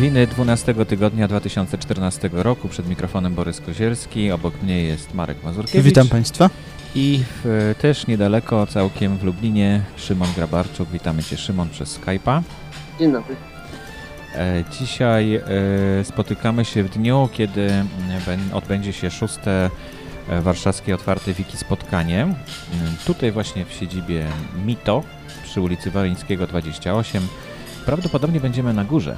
Nowiny 12 tygodnia 2014 roku. Przed mikrofonem Borys Kozielski, obok mnie jest Marek Mazurkiewicz. Witam Państwa. I w, też niedaleko, całkiem w Lublinie, Szymon Grabarczuk. Witamy Cię, Szymon, przez Skype'a. Dzień dobry. E, dzisiaj e, spotykamy się w dniu, kiedy odbędzie się szóste e, warszawskie otwarte wiki spotkanie. Tutaj właśnie w siedzibie MITO przy ulicy Waryńskiego 28. Prawdopodobnie będziemy na górze.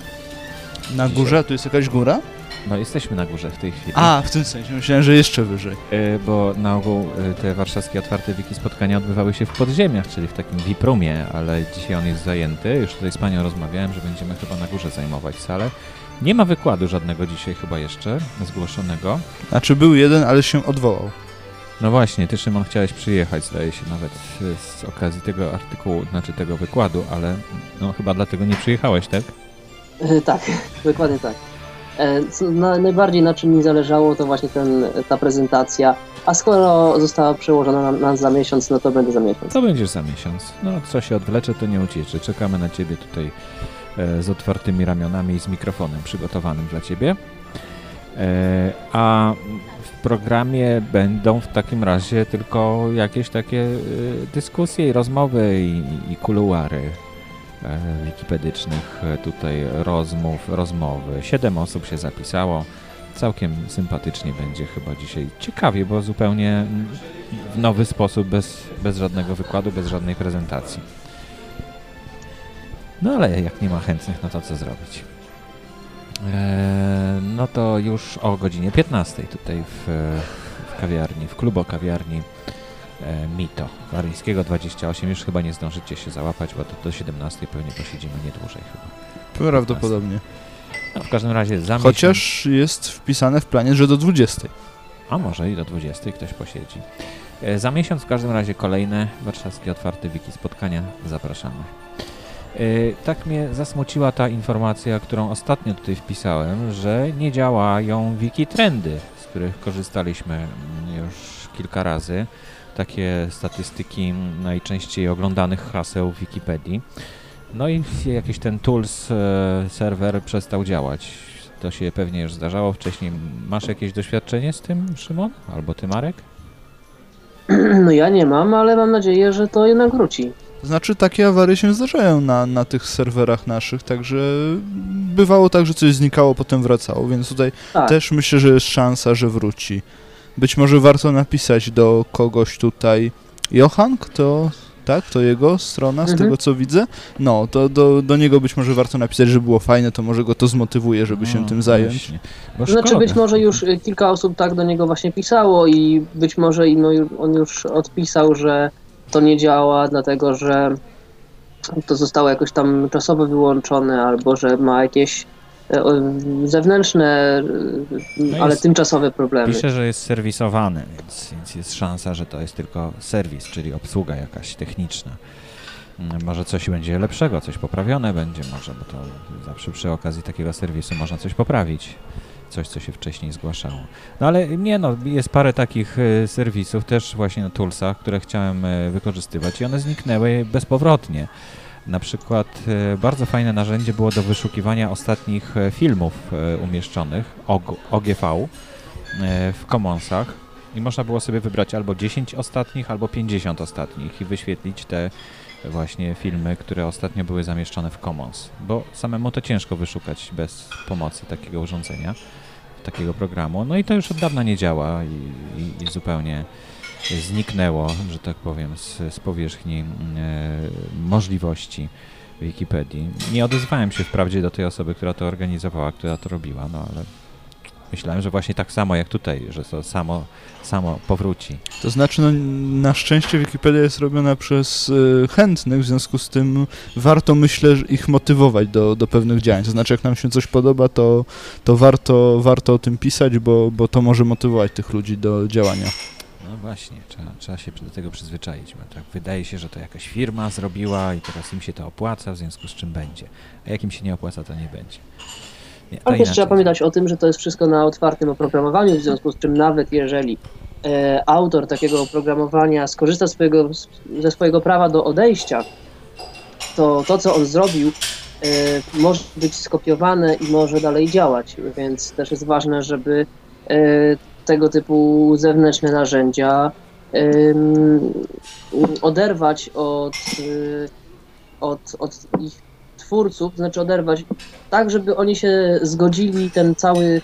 Na górze, tu jest jakaś góra? No jesteśmy na górze w tej chwili. A, w tym sensie, myślałem, że jeszcze wyżej. E, Bo na ogół e, te warszawskie otwarte wiki spotkania odbywały się w podziemiach, czyli w takim wiprumie, ale dzisiaj on jest zajęty. Już tutaj z panią rozmawiałem, że będziemy chyba na górze zajmować salę. Nie ma wykładu żadnego dzisiaj chyba jeszcze zgłoszonego. Znaczy był jeden, ale się odwołał. No właśnie, ty Szymon chciałeś przyjechać, zdaje się nawet z okazji tego artykułu, znaczy tego wykładu, ale no chyba dlatego nie przyjechałeś, tak? E, Tak, dokładnie tak. E, Na, najbardziej na czym mi zależało to właśnie ten, ta prezentacja. A skoro została przełożona na, na za miesiąc, no to będę za miesiąc. To będziesz za miesiąc. No, co się odwlecze, to nie ucieczy. Czekamy na ciebie tutaj e, z otwartymi ramionami i z mikrofonem przygotowanym dla ciebie. E, a w programie będą w takim razie tylko jakieś takie e, dyskusje i rozmowy i, i kuluary wikipedycznych e, tutaj rozmów, rozmowy. Siedem osób się zapisało. Całkiem sympatycznie będzie chyba dzisiaj. Ciekawie, bo zupełnie w nowy sposób, bez, bez żadnego wykładu, bez żadnej prezentacji. No ale jak nie ma chętnych, no to co zrobić? Eee, no to już o godzinie 15 tutaj w, w kawiarni, w klubo kawiarni e, Mito Waryńskiego 28. Już chyba nie zdążycie się załapać, bo to do 17 pewnie posiedzimy nie dłużej chyba. Prawdopodobnie. No, w każdym razie za miesiąc- Chociaż jest wpisane w planie, że do 20. A może i do 20 ktoś posiedzi. E, Za miesiąc w każdym razie kolejne warszawskie otwarte wiki spotkania. Zapraszamy. E, Tak mnie zasmuciła ta informacja, którą ostatnio tutaj wpisałem, że nie działają wiki trendy, z których korzystaliśmy już kilka razy. Takie statystyki najczęściej oglądanych haseł w Wikipedii. No i jakiś ten tools e, serwer przestał działać. To się pewnie już zdarzało wcześniej. Masz jakieś doświadczenie z tym, Szymon? Albo ty, Marek? No ja nie mam, ale mam nadzieję, że to jednak wróci. Znaczy takie awarie się zdarzają na, na tych serwerach naszych, także bywało tak, że coś znikało, potem wracało, więc tutaj Tak, też myślę, że jest szansa, że wróci. Być może warto napisać do kogoś tutaj. Johan, kto. Tak, to jego strona, z Mhm. tego co widzę. No, to do, do niego być może warto napisać, że było fajne, to może go to zmotywuje, żeby się No, tym zająć. znaczy być może już y, kilka osób tak do niego właśnie pisało i być może i no, on już odpisał, że to nie działa, dlatego że to zostało jakoś tam czasowo wyłączone, albo że ma jakieś zewnętrzne, y, No ale jest- tymczasowe problemy. Pisze, że jest serwisowany, więc, więc jest szansa, że to jest tylko serwis, czyli obsługa jakaś techniczna. Mm, Może coś będzie lepszego, coś poprawione będzie może, bo to zawsze przy okazji takiego serwisu można coś poprawić. Coś, co się wcześniej zgłaszało. No ale nie no, jest parę takich e, serwisów też właśnie na Toolsach, które chciałem e, wykorzystywać i one zniknęły bezpowrotnie. Na przykład e, bardzo fajne narzędzie było do wyszukiwania ostatnich e, filmów e, umieszczonych, OG, OGV, w Commonsach i można było sobie wybrać albo 10 ostatnich, albo 50 ostatnich i wyświetlić te właśnie filmy, które ostatnio były zamieszczone w Commons, bo samemu to ciężko wyszukać bez pomocy takiego urządzenia, takiego programu. No i to już od dawna nie działa i, i, i zupełnie zniknęło, że tak powiem, z, z powierzchni e, możliwości Wikipedii. Nie odezwałem się wprawdzie do tej osoby, która to organizowała, która to robiła, no ale myślałem, że właśnie tak samo jak tutaj, że to samo, samo powróci. To znaczy, no, na szczęście Wikipedia jest robiona przez y, chętnych, w związku z tym warto, myślę, ich motywować do, do pewnych działań. To znaczy, jak nam się coś podoba, to, to warto, warto o tym pisać, bo, bo to może motywować tych ludzi do działania. Właśnie, trzeba, trzeba się do tego przyzwyczaić, bo tak wydaje się, że to jakaś firma zrobiła i teraz im się to opłaca, w związku z czym będzie. A jak im się nie opłaca, to nie będzie. Nie, to Ale też trzeba pamiętać o tym, że to jest wszystko na otwartym oprogramowaniu, w związku z czym nawet jeżeli e, autor takiego oprogramowania skorzysta swojego, ze swojego prawa do odejścia, to to, co on zrobił, może być skopiowane i może dalej działać, więc też jest ważne, żeby tego typu zewnętrzne narzędzia oderwać od, od, od ich twórców, znaczy oderwać tak, żeby oni się zgodzili ten cały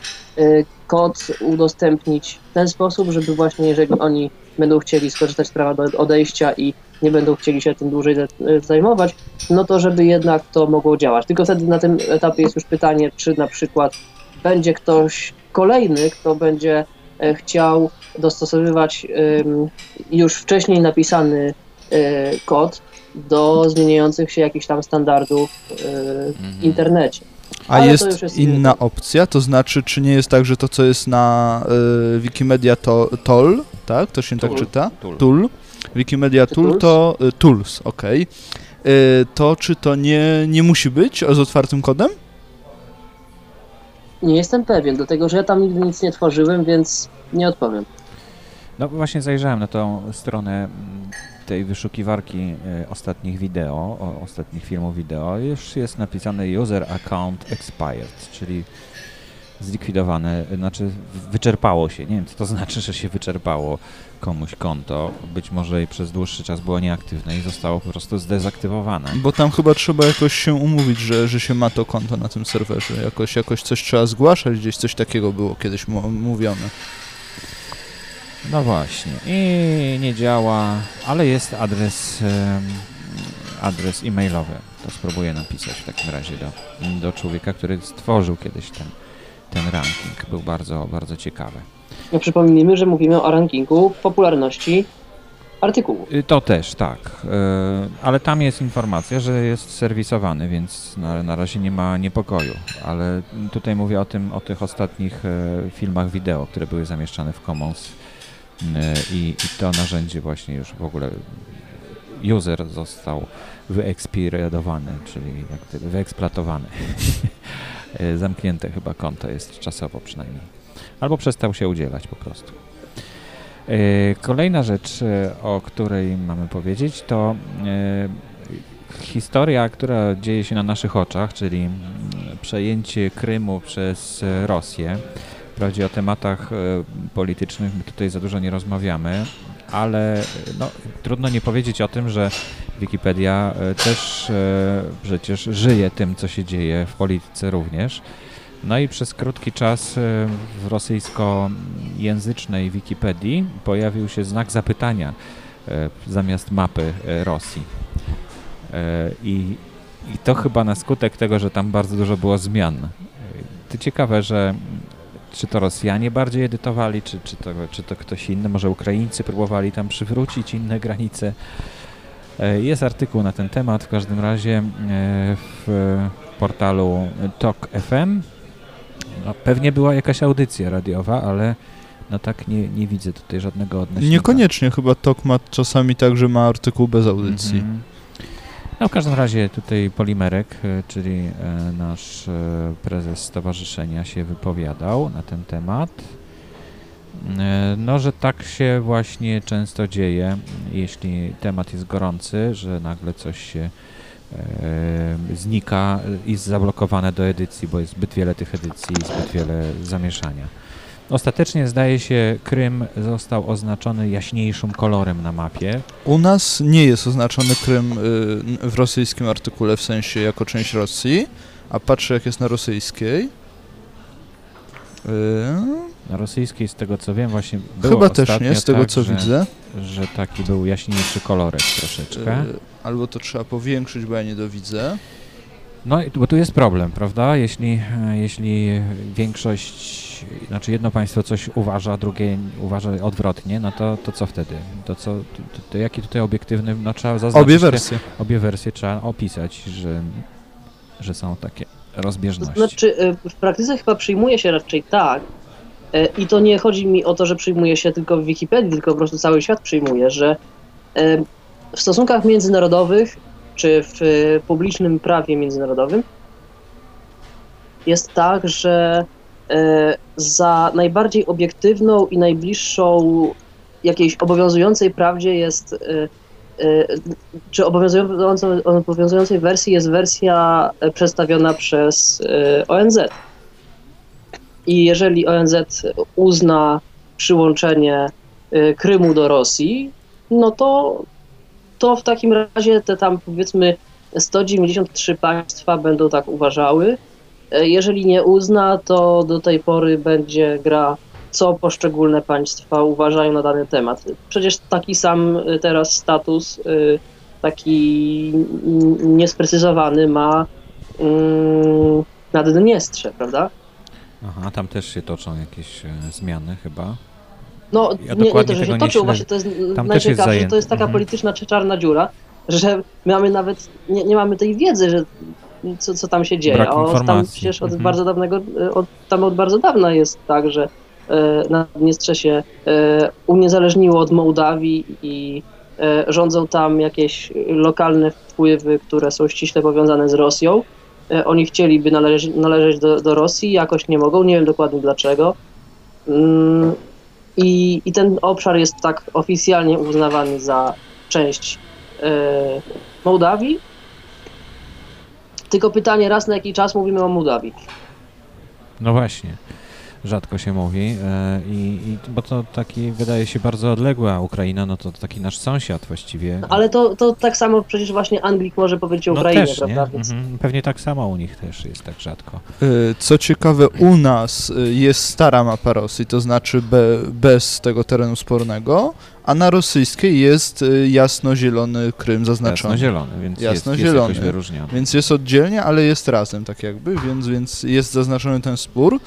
kod udostępnić w ten sposób, żeby właśnie jeżeli oni będą chcieli skorzystać z prawa do odejścia i nie będą chcieli się tym dłużej zajmować, no to żeby jednak to mogło działać. Tylko wtedy na tym etapie jest już pytanie, czy na przykład będzie ktoś kolejny, kto będzie chciał dostosowywać już wcześniej napisany e, kod do zmieniających się jakichś tam standardów e, w mhm. internecie. A Ale jest, jest, inna opcja, to znaczy, czy nie jest tak, że to, co jest na y, Wikimedia to TOL, tak? To się tool, tak czyta? Tool. tool. Wikimedia czy Tool to y, Tools, ok. Y, to czy to nie, nie musi być z otwartym kodem? Nie jestem pewien, dlatego że ja tam nigdy nic nie tworzyłem, więc nie odpowiem. No właśnie zajrzałem na tą stronę mm, tej wyszukiwarki e, ostatnich wideo, ostatnich filmów wideo, już jest napisane user account expired, czyli zlikwidowane, znaczy wyczerpało się. Nie wiem, co to znaczy, że się wyczerpało komuś konto. Być może i przez dłuższy czas było nieaktywne i zostało po prostu zdezaktywowane. Bo tam chyba trzeba jakoś się umówić, że, że się ma to konto na tym serwerze. Jakoś, jakoś coś trzeba zgłaszać, gdzieś coś takiego było kiedyś mówione. No właśnie. I nie działa, ale jest adres, adres e-mailowy. To spróbuję napisać w takim razie do, do człowieka, który stworzył kiedyś ten, ten ranking. Był bardzo, bardzo ciekawy. No przypomnijmy, że mówimy o rankingu popularności artykułu. Y, to też, tak. Y, ale tam jest informacja, że jest serwisowany, więc na, na razie nie ma niepokoju. Ale tutaj mówię o tym, o tych ostatnich e, filmach wideo, które były zamieszczane w Commons i, i to narzędzie właśnie już w ogóle user został wyekspiredowany, czyli jak wyeksploatowany. E, zamknięte chyba konto jest czasowo przynajmniej. Albo przestał się udzielać po prostu. E, kolejna rzecz, o której mamy powiedzieć, to historia, która dzieje się na naszych oczach, czyli mm, przejęcie Krymu przez Rosję. Wprawdzie o tematach e, politycznych my tutaj za dużo nie rozmawiamy, ale no, trudno nie powiedzieć o tym, że Wikipedia e, też e, przecież żyje tym, co się dzieje w polityce również. No i przez krótki czas w rosyjskojęzycznej Wikipedii pojawił się znak zapytania zamiast mapy Rosji. I, I to chyba na skutek tego, że tam bardzo dużo było zmian. To ciekawe, że czy to Rosjanie bardziej edytowali, czy, czy, to, czy to ktoś inny, może Ukraińcy próbowali tam przywrócić inne granice. E, jest artykuł na ten temat, w każdym razie e, w portalu Talk FM. No, pewnie była jakaś audycja radiowa, ale no tak nie, nie widzę tutaj żadnego odniesienia. Niekoniecznie, chyba Talk ma czasami tak, że ma artykuł bez audycji. Mm -hmm. No w każdym razie tutaj Polimerek, e, czyli nasz prezes stowarzyszenia się wypowiadał na ten temat. No, że tak się właśnie często dzieje, jeśli temat jest gorący, że nagle coś się znika i jest zablokowane do edycji, bo jest zbyt wiele tych edycji i zbyt wiele zamieszania. Ostatecznie zdaje się Krym został oznaczony jaśniejszym kolorem na mapie. U nas nie jest oznaczony Krym y, w rosyjskim artykule, w sensie jako część Rosji, a patrzę jak jest na rosyjskiej. Y, na rosyjskiej, z tego co wiem, właśnie było Chyba też nie, z tego tak, co że, widzę. Że taki był jaśniejszy kolorek troszeczkę. Y, albo to trzeba powiększyć, bo ja nie dowidzę. No, bo tu jest problem, prawda? Jeśli, jeśli większość znaczy jedno państwo coś uważa, drugie uważa odwrotnie, no to, to co wtedy? To, co, to, to jaki tutaj obiektywny, no trzeba zaznaczyć obie wersje. Te, obie wersje trzeba opisać, że, że są takie rozbieżności. To znaczy y, w praktyce chyba przyjmuje się raczej tak, i to nie chodzi mi o to, że przyjmuje się tylko w Wikipedii, tylko po prostu cały świat przyjmuje, że y, w stosunkach międzynarodowych czy w publicznym prawie międzynarodowym jest tak, że E, za najbardziej obiektywną i najbliższą jakiejś obowiązującej prawdzie jest e, czy obowiązującą, obowiązującej wersji jest wersja e, przedstawiona przez ONZ. I jeżeli ONZ uzna przyłączenie y, Krymu do Rosji, no to, to w takim razie te tam powiedzmy 193 państwa będą tak uważały. E, Jeżeli nie uzna, to do tej pory będzie gra, co poszczególne państwa uważają na dany temat. Przecież taki sam y, teraz status, y, taki niesprecyzowany ma mm, Naddniestrze, prawda? Aha, tam też się toczą jakieś e, zmiany chyba. No, Ja nie, nie to, że się toczył, właśnie to jest najciekawsze, to jest taka Mhm. polityczna czarna dziura, że my mamy nawet, nie, nie mamy tej wiedzy, że co, co tam się dzieje. Brak od tam przecież od Mhm. bardzo dawnego, od, tam od bardzo dawna jest tak, że e, Naddniestrze się e, uniezależniło od Mołdawii i e, rządzą tam jakieś lokalne wpływy, które są ściśle powiązane z Rosją. E, oni chcieliby należeć, należeć do, do Rosji, jakoś nie mogą, nie wiem dokładnie dlaczego. Mm, i, I ten obszar jest tak oficjalnie uznawany za część e, Mołdawii. Tylko pytanie, raz na jaki czas mówimy o Mołdawii? No właśnie, rzadko się mówi, e, i, i, bo to taki wydaje się bardzo odległa Ukraina, no to taki nasz sąsiad właściwie. Ale to, to tak samo przecież właśnie Anglik może powiedzieć o no Ukrainie, też, nie? prawda? Więc Mhm. Pewnie tak samo u nich też jest tak rzadko. Y, Co ciekawe, u nas y, jest stara mapa Rosji, to znaczy be, bez tego terenu spornego, a na rosyjskiej jest jasno-zielony Krym zaznaczony. Jasno-zielony, więc jest, jest Jasno-zielony. jakoś wyróżniony. Więc jest oddzielnie, ale jest razem, tak jakby, więc, więc jest zaznaczony ten spór.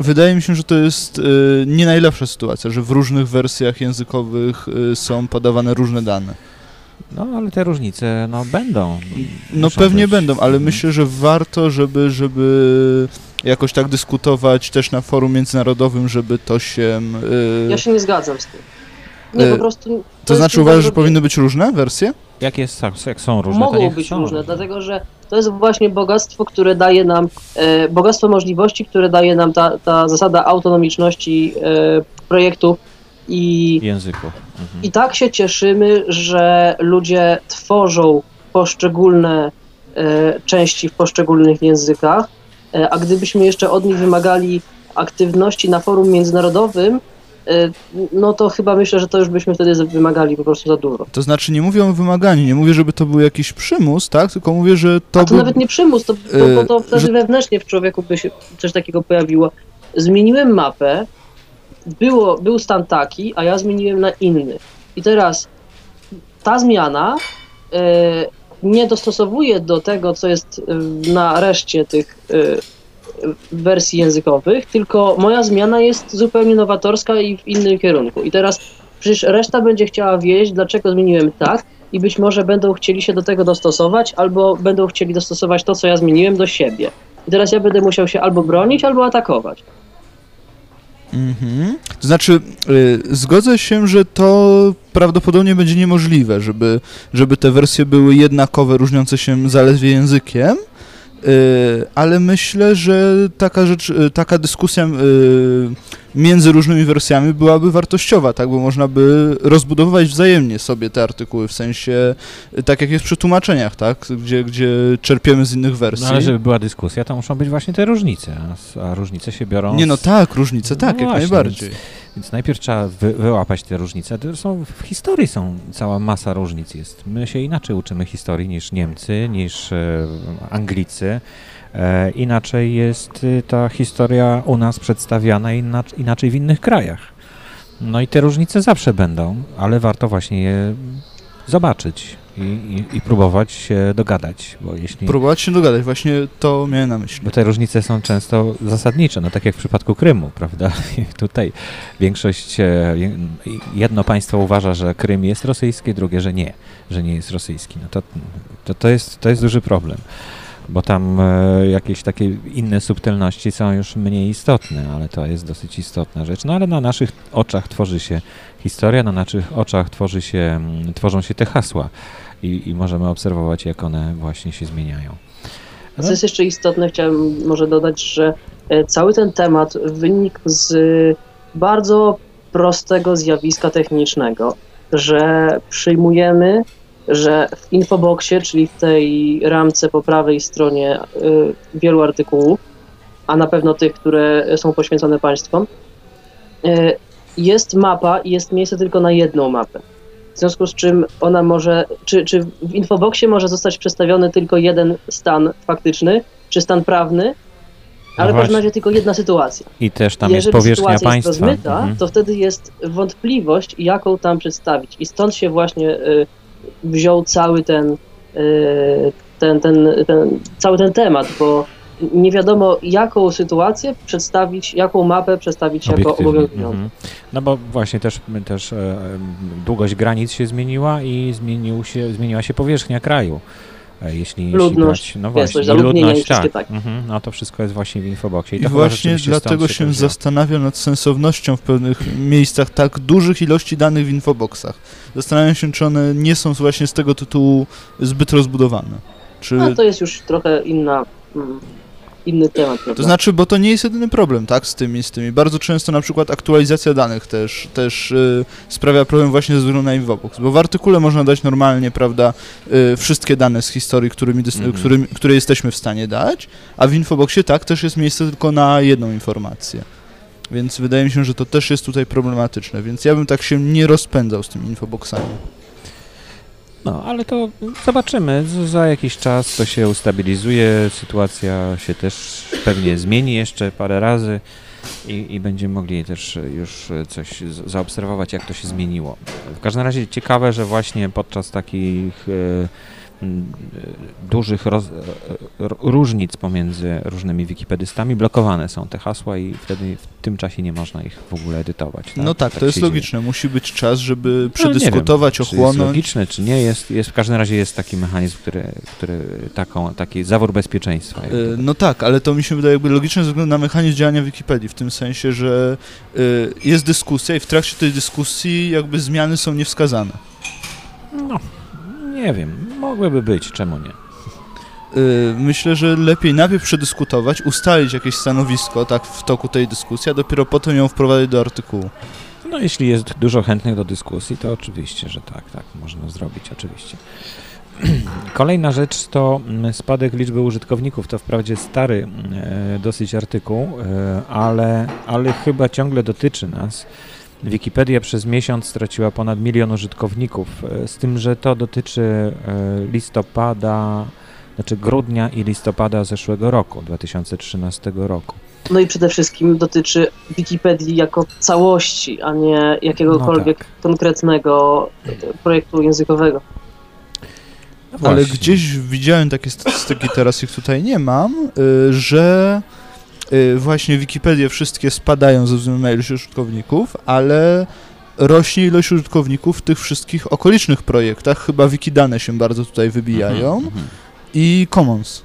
Wydaje mi się, że to jest y, nie najlepsza sytuacja, że w różnych wersjach językowych y, są podawane różne dane. No ale te różnice, no będą. No pewnie być. będą, ale Mhm. myślę, że warto, żeby, żeby jakoś tak dyskutować też na forum międzynarodowym, żeby to się... y, ja się nie zgadzam z tym. Nie, po prostu... To, to znaczy uważasz, że powinny być różne wersje? Jak, jest, jak są różne, to Mogą być są różne, dlatego że to jest właśnie bogactwo, które daje nam, e, bogactwo możliwości, które daje nam ta, ta zasada autonomiczności e, projektu i Języków. Mhm. I tak się cieszymy, że ludzie tworzą poszczególne e, części w poszczególnych językach, e, a gdybyśmy jeszcze od nich wymagali aktywności na forum międzynarodowym, no to chyba myślę, że to już byśmy wtedy wymagali po prostu za dużo. To znaczy nie mówię o wymaganiu, nie mówię, żeby to był jakiś przymus, tak? Tylko mówię, że to, A to by... nawet nie przymus, to, bo to wtedy że- wewnętrznie w człowieku by się coś takiego pojawiło. Zmieniłem mapę, było, był stan taki, a ja zmieniłem na inny. I teraz ta zmiana e, nie dostosowuje do tego, co jest na reszcie tych e, wersji językowych, tylko moja zmiana jest zupełnie nowatorska i w innym kierunku. I teraz przecież reszta będzie chciała wiedzieć, dlaczego zmieniłem tak, i być może będą chcieli się do tego dostosować, albo będą chcieli dostosować to, co ja zmieniłem, do siebie. I teraz ja będę musiał się albo bronić, albo atakować. Mhm. To znaczy, y, zgodzę się, że to prawdopodobnie będzie niemożliwe, żeby, żeby te wersje były jednakowe, różniące się zaledwie językiem, ale myślę, że taka rzecz, y, taka dyskusja y, między różnymi wersjami byłaby wartościowa, tak, bo można by rozbudowywać wzajemnie sobie te artykuły, w sensie y, tak jak jest przy tłumaczeniach, tak, gdzie, gdzie czerpiemy z innych wersji. No ale żeby była dyskusja, to muszą być właśnie te różnice, a, różnice się biorą Nie no tak, różnice, tak, No jak właśnie, najbardziej. Więc najpierw trzeba wy, wyłapać te różnice. Są, w historii są cała masa różnic jest. My się inaczej uczymy historii niż Niemcy, niż e, Anglicy. E, inaczej jest y, ta historia u nas przedstawiana inac- inaczej w innych krajach. No i te różnice zawsze będą, ale warto właśnie je zobaczyć i, i, i próbować się dogadać, bo jeśli... Próbować się dogadać, właśnie to miałem na myśli. Bo te różnice są często zasadnicze, no tak jak w przypadku Krymu, prawda? Tutaj większość, e, je- jedno państwo uważa, że Krym jest rosyjski, drugie, że nie, że nie jest rosyjski. No to, to, to, jest, to jest duży problem, bo tam e, jakieś takie inne subtelności są już mniej istotne, ale to jest dosyć istotna rzecz. No ale na naszych oczach tworzy się historia, na naszych oczach tworzy się, tworzą się te hasła i, i możemy obserwować, jak one właśnie się zmieniają. A co jest jeszcze istotne, chciałem może dodać, że e, cały ten temat wynikł z bardzo prostego zjawiska technicznego. że przyjmujemy, że w infoboxie, czyli w tej ramce po prawej stronie y, wielu artykułów, a na pewno tych, które są poświęcone państwom, y, jest mapa i jest miejsce tylko na jedną mapę. W związku z czym ona może, czy, czy w infoboxie może zostać przedstawiony tylko jeden stan faktyczny, czy stan prawny, ale w każdym razie tylko jedna sytuacja. I też tam Jeżeli jest powierzchnia sytuacja państwa. jest rozmyta, Mhm. to wtedy jest wątpliwość, jaką tam przedstawić. I stąd się właśnie y, wziął cały ten, y, ten, ten, ten, cały ten temat, bo nie wiadomo, jaką sytuację przedstawić, jaką mapę przedstawić jako obowiązującą. Mhm. No bo właśnie też, też e, długość granic się zmieniła i zmienił się, zmieniła się powierzchnia kraju. Jeśli, jeśli Ludność, brać, no wiesz, właśnie, i ludność, tak. takie. Mhm. No to wszystko jest właśnie w infoboxie. I to chyba właśnie dlatego się wzięło. zastanawiam nad sensownością w pewnych miejscach tak dużych ilości danych w infoboxach. Zastanawiam się, czy one nie są właśnie z tego tytułu zbyt rozbudowane. Czy... No to jest już trochę inna, mm, inny temat. prawda? To znaczy, bo to nie jest jedyny problem, tak, z tymi, z tymi. Bardzo często na przykład aktualizacja danych też, też y, sprawia problem właśnie ze względu na Infobox, bo w artykule można dać normalnie, prawda, y, wszystkie dane z historii, którymi, dys- Mhm. którymi, które jesteśmy w stanie dać, a w Infoboxie tak, też jest miejsce tylko na jedną informację. Więc wydaje mi się, że to też jest tutaj problematyczne, więc ja bym tak się nie rozpędzał z tymi infoboxami. No, ale to zobaczymy. Za jakiś czas to się ustabilizuje, sytuacja się też pewnie zmieni jeszcze parę razy i, i będziemy mogli też już coś zaobserwować, jak to się zmieniło. W każdym razie ciekawe, że właśnie podczas takich e, dużych roz, e, r- różnic pomiędzy różnymi wikipedystami blokowane są te hasła i wtedy w tym czasie nie można ich w ogóle edytować. No tak, to jest się dzieje. logiczne. Musi być czas, żeby No, nie wiem, przedyskutować, Czy jest ochłonąć. logiczne, czy nie jest, jest. W każdym razie jest taki mechanizm, który, który taką, taki zawór bezpieczeństwa. jakby Y, No tak, ale to mi się wydaje jakby logiczne ze względu na mechanizm działania Wikipedii, w tym sensie, że jest dyskusja i w trakcie tej dyskusji jakby zmiany są niewskazane. No, nie wiem, mogłyby być, czemu nie? Y, Myślę, że lepiej najpierw przedyskutować, ustalić jakieś stanowisko tak w toku tej dyskusji, a dopiero potem ją wprowadzić do artykułu. No, jeśli jest dużo chętnych do dyskusji, to oczywiście, że tak, tak, można zrobić, oczywiście. Kolejna rzecz to mm, spadek liczby użytkowników. To wprawdzie stary e, dosyć artykuł, e, ale, ale chyba ciągle dotyczy nas. Wikipedia przez miesiąc straciła ponad milion użytkowników, e, z tym, że to dotyczy e, listopada, znaczy grudnia i listopada zeszłego roku, 2013 roku. No i przede wszystkim dotyczy Wikipedii jako całości, a nie jakiegokolwiek tak. konkretnego e, projektu językowego. No Ale gdzieś widziałem takie statystyki, teraz ich tutaj nie mam, że właśnie Wikipedie wszystkie spadają ze względu na ilość użytkowników, ale rośnie ilość użytkowników w tych wszystkich okolicznych projektach. Chyba Wikidane się bardzo tutaj wybijają Mhm, mhm. i Commons.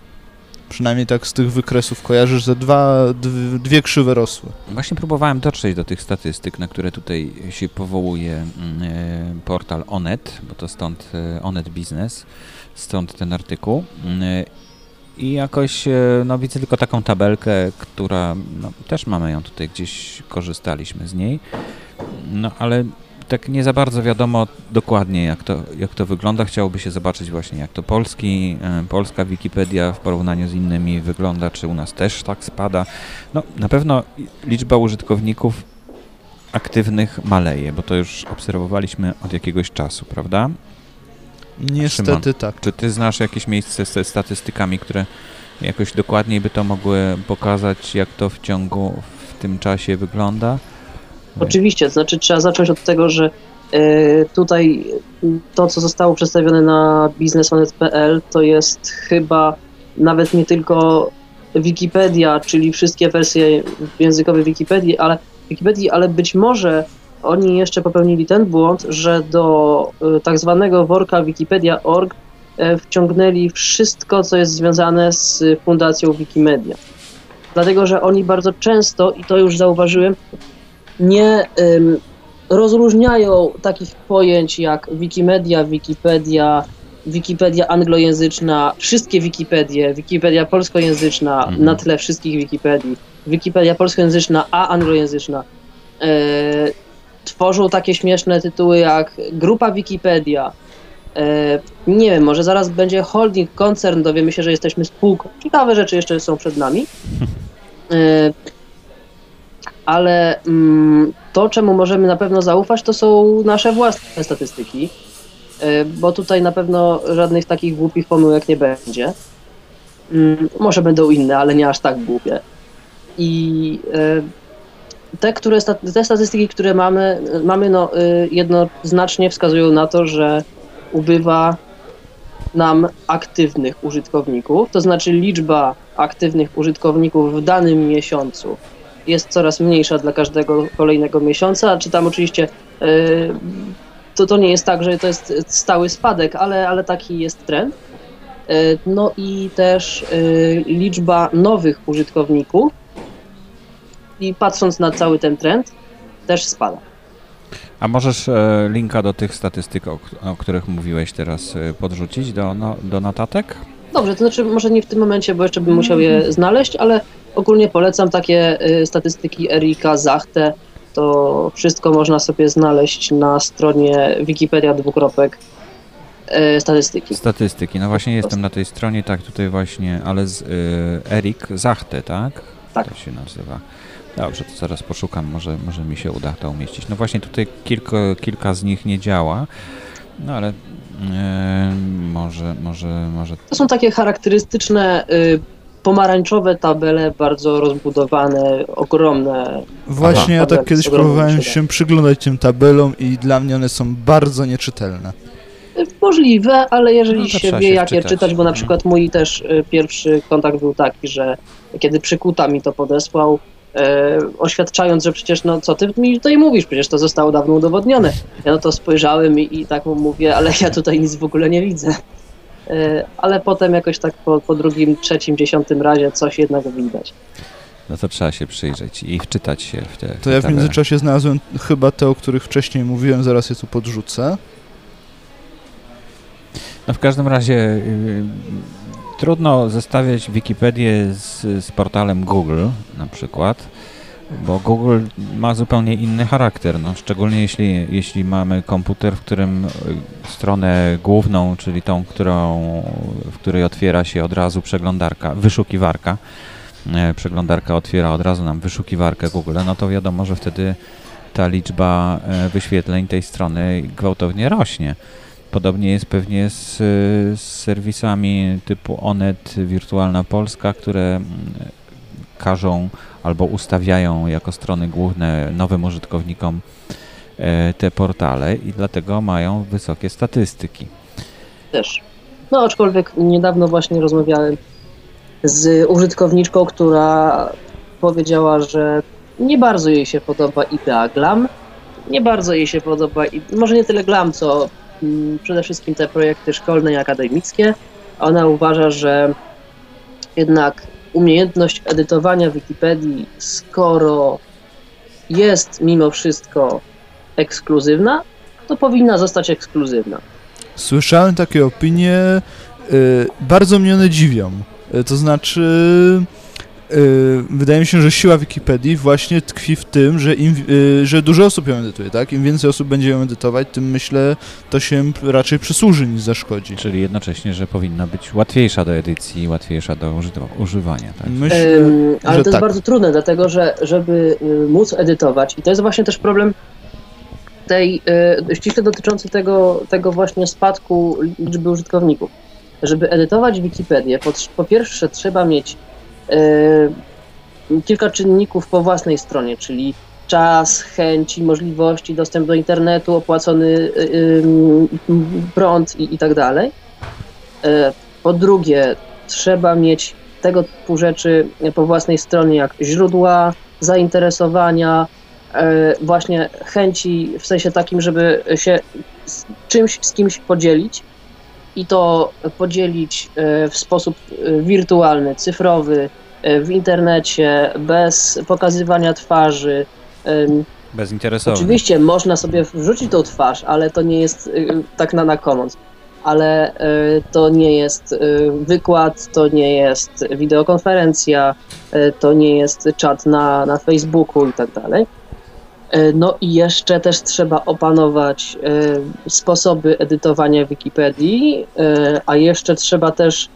Przynajmniej tak z tych wykresów kojarzysz, że dwa, dw- dwie krzywe rosły. Właśnie próbowałem dotrzeć do tych statystyk, na które tutaj się powołuje mm, e, portal Onet, bo to stąd e, Onet Business, stąd ten artykuł. I jakoś e, no, widzę tylko taką tabelkę, która no, też mamy ją tutaj gdzieś, korzystaliśmy z niej, no ale tak nie za bardzo wiadomo dokładnie jak to, jak to wygląda. Chciałoby się zobaczyć właśnie jak to polski, e, polska Wikipedia w porównaniu z innymi wygląda, czy u nas też tak spada. No, na pewno liczba użytkowników aktywnych maleje, bo to już obserwowaliśmy od jakiegoś czasu, prawda? Niestety tak. Czy ty znasz jakieś miejsce ze statystykami, które jakoś dokładniej by to mogły pokazać, jak to w ciągu, w tym czasie wygląda? Oczywiście, znaczy trzeba zacząć od tego, że e, tutaj to, co zostało przedstawione na biznesonet.pl, to jest chyba nawet nie tylko Wikipedia, czyli wszystkie wersje językowe Wikipedii, ale Wikipedii, ale być może oni jeszcze popełnili ten błąd, że do e, tak zwanego worka wikipedia.org e, wciągnęli wszystko, co jest związane z fundacją Wikimedia. Dlatego, że oni bardzo często, i to już zauważyłem, nie ym, rozróżniają takich pojęć jak Wikimedia, Wikipedia, Wikipedia anglojęzyczna, wszystkie Wikipedie, Wikipedia polskojęzyczna Mhm. na tle wszystkich Wikipedii, Wikipedia polskojęzyczna, a anglojęzyczna. E, tworzą takie śmieszne tytuły jak grupa Wikipedia. E, nie wiem, może zaraz będzie holding, koncern, dowiemy się, że jesteśmy spółką. Ciekawe rzeczy jeszcze są przed nami. E, ale mm, to, czemu możemy na pewno zaufać, to są nasze własne statystyki, e, bo tutaj na pewno żadnych takich głupich pomyłek nie będzie. Mm, może będą inne, ale nie aż tak głupie. I te, które, te statystyki, które mamy, mamy no, y, jednoznacznie wskazują na to, że ubywa nam aktywnych użytkowników, to znaczy liczba aktywnych użytkowników w danym miesiącu jest coraz mniejsza dla każdego kolejnego miesiąca, czy tam oczywiście y, to, to nie jest tak, że to jest stały spadek, ale, ale taki jest trend. Y, no i też liczba nowych użytkowników i patrząc na cały ten trend, też spada. A możesz e, linka do tych statystyk, o, o których mówiłeś teraz, e, podrzucić do, no, do notatek? Dobrze, to znaczy może nie w tym momencie, bo jeszcze bym musiał je mhm. znaleźć, ale ogólnie polecam takie y, statystyki Erika Zachte. To wszystko można sobie znaleźć na stronie Wikipedia dwukropek statystyki. Statystyki, no właśnie jestem na tej stronie, tak tutaj właśnie, ale z, y, Erik Zachte, tak? Tak. To się nazywa. Dobrze, to zaraz poszukam, może, może mi się uda to umieścić. No właśnie tutaj kilka, kilka z nich nie działa, no ale e, może, może, może... To są takie charakterystyczne y, pomarańczowe tabele, bardzo rozbudowane, ogromne. Właśnie, Aha. ja tak kiedyś próbowałem się przyglądać tym tabelom i dla mnie one są bardzo nieczytelne. Możliwe, ale jeżeli no się wie, się jak je czytać, bo na mhm. przykład mój też y, pierwszy kontakt był taki, że kiedy przykuta mi to podesłał, e, oświadczając, że przecież no co ty mi tutaj mówisz, przecież to zostało dawno udowodnione. Ja na to spojrzałem i, i tak mu mówię, ale ja tutaj nic w ogóle nie widzę. E, ale potem jakoś tak po, po drugim, trzecim, dziesiątym razie coś jednak widać. No to trzeba się przyjrzeć i wczytać się w te. To ja w międzyczasie znalazłem chyba te, o których wcześniej mówiłem, zaraz je tu podrzucę. No w każdym razie y, Trudno zestawiać Wikipedię z, z portalem Google na przykład, bo Google ma zupełnie inny charakter, no, szczególnie jeśli, jeśli mamy komputer, w którym y, stronę główną, czyli tą, którą, w której otwiera się od razu przeglądarka, wyszukiwarka, e, przeglądarka otwiera od razu nam wyszukiwarkę Google, no to wiadomo, że wtedy ta liczba e, wyświetleń tej strony gwałtownie rośnie. Podobnie jest pewnie z, z serwisami typu Onet, Wirtualna Polska, które mm, każą albo ustawiają jako strony główne nowym użytkownikom e, te portale i dlatego mają wysokie statystyki. Też. No aczkolwiek niedawno właśnie rozmawiałem z użytkowniczką, która powiedziała, że nie bardzo jej się podoba idea Glam, nie bardzo jej się podoba, i może nie tyle Glam, co przede wszystkim te projekty szkolne i akademickie. Ona uważa, że jednak umiejętność edytowania Wikipedii, skoro jest mimo wszystko ekskluzywna, to powinna zostać ekskluzywna. Słyszałem takie opinie, y, bardzo mnie one dziwią. Y, to znaczy, wydaje mi się, że siła Wikipedii właśnie tkwi w tym, że, im, y, że dużo osób ją edytuje, tak? Im więcej osób będzie ją edytować, tym myślę, to się raczej przysłuży niż zaszkodzi. Czyli jednocześnie, że powinna być łatwiejsza do edycji, łatwiejsza do używania, tak? Myślę, ale to tak. jest bardzo trudne, dlatego że żeby y, móc edytować, i to jest właśnie też problem tej, ściśle dotyczący tego, tego właśnie spadku liczby użytkowników. Żeby edytować Wikipedię, po, po pierwsze trzeba mieć kilka czynników po własnej stronie, czyli czas, chęci, możliwości, dostęp do internetu, opłacony y, y, prąd i, i tak dalej. Po drugie, trzeba mieć tego typu rzeczy po własnej stronie, jak źródła, zainteresowania, właśnie chęci w sensie takim, żeby się z czymś, z kimś podzielić i to podzielić e, w sposób e, wirtualny, cyfrowy, e, w internecie, bez pokazywania twarzy. Bezinteresownie. Oczywiście można sobie wrzucić tą twarz, ale to nie jest tak na, na. Ale to nie jest wykład, to nie jest wideokonferencja, to nie jest czat na, na Facebooku i tak dalej. E, No i jeszcze też trzeba opanować e, sposoby edytowania Wikipedii, e, a jeszcze trzeba też